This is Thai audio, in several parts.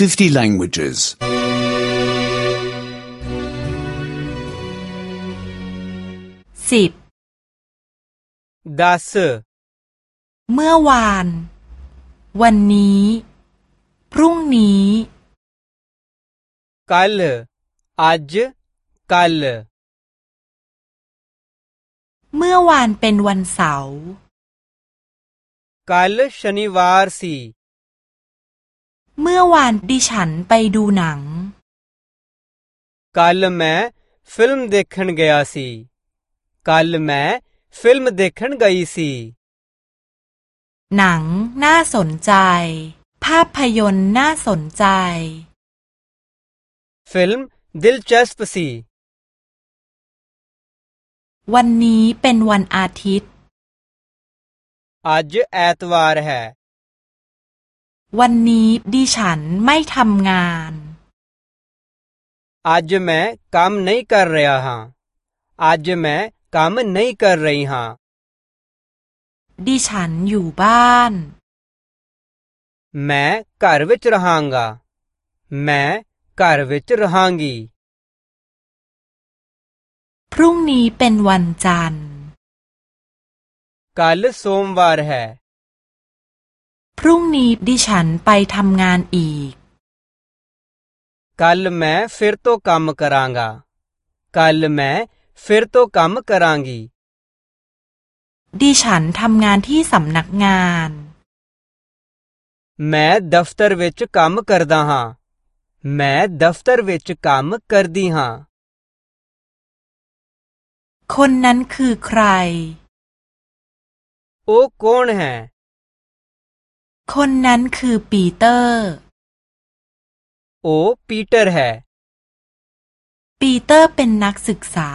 50 languages. สิบดัสเมื่อวาน วันนี้ พรุ่งนี้กัลอาจกัลเมื่อวานเป็นวันเสาร์ਕੱਲ ਸ਼ਨੀਵਾਰ ਸੀ เมื่อวานดิฉันไปดูหนัง कल मैं फिल्म देखण गया सी कल मैं फिल्म देखण गई सी หนังน่าสนใจ ภาพยนตร์น่าสนใจ फिल्म दिलचस्प सी วันนี้เป็นวันอาทิตย์ आज ऐतवार है วันนี้ดิฉันไม่ทำงาน आज मैं काम नहीं कर रहा हाँ आज मैं काम नहीं कर रही हाँ ดิฉันอยู่บ้าน मैं घर विच रहांगा मैं घर विच रहांगी พรุ่งนี้เป็นวันจันทร์ कल सोमवार है พรุ่งนี้ดิฉันไปทำงานอีก ਕੱਲ ਮੈਂ ਫਿਰ ਤੋਂ ਕੰਮ ਕਰਾਂਗਾ ਕੱਲ ਮੈਂ ਫਿਰ ਤੋਂ ਕੰਮ ਕਰਾਂਗੀ ดิฉันทำงานที่สำนักงาน ਮੈਂ ਦਫ਼ਤਰ ਵਿੱਚ ਕੰਮ ਕਰਦਾ ਹਾਂ ਮੈਂ ਦਫ਼ਤਰ ਵਿੱਚ ਕੰਮ ਕਰਦੀ ਹਾਂ คนนั้นคือใคร ਉਹ ਕੌਣ ਹੈ คนนั้นคือปีเตอร์ ਉਹ ਪੀਟਰ ਹੈ ปีเตอร์เป็นนักศึกษา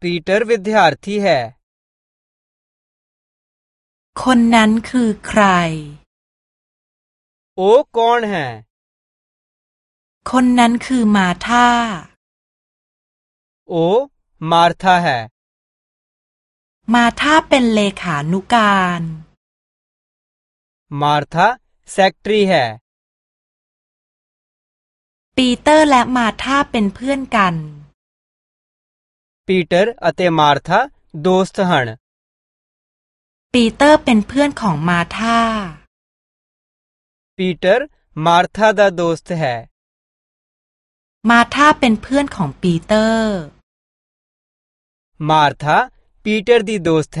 ਪੀਟਰ ਵਿਦਿਆਰਥੀ ਹੈคนนั้นคือใคร โอ้คอนแฮคนนั้นคือมาธาโอ้มาร์ธาแฮมาธาเป็นเลขานุการ मार्था सेक्रेटरी है पीटर และมาธาเป็นเพื่อนกัน पीटर अते मार्था दोस्त हैं पीटर เป็นเพื่อนของมาธา पीटर मार्था दा दोस्त है ปีเตอร์และมาธาเป็นเพื่อนกันปีเตอร์และมาธา ਦੋਸਤ ਹਨ ปีเตอร์เป็นเพื่อนของมาธา ਪੀਟਰ ਮਾਰਥਾ ਦਾ ਦੋਸਤ ਹੈ มาธาเป็นเพื่อนของปีเตอร์ ਮਾਰਥਾ ਪੀਟਰ ਦੀ ਦੋਸਤ ਹੈ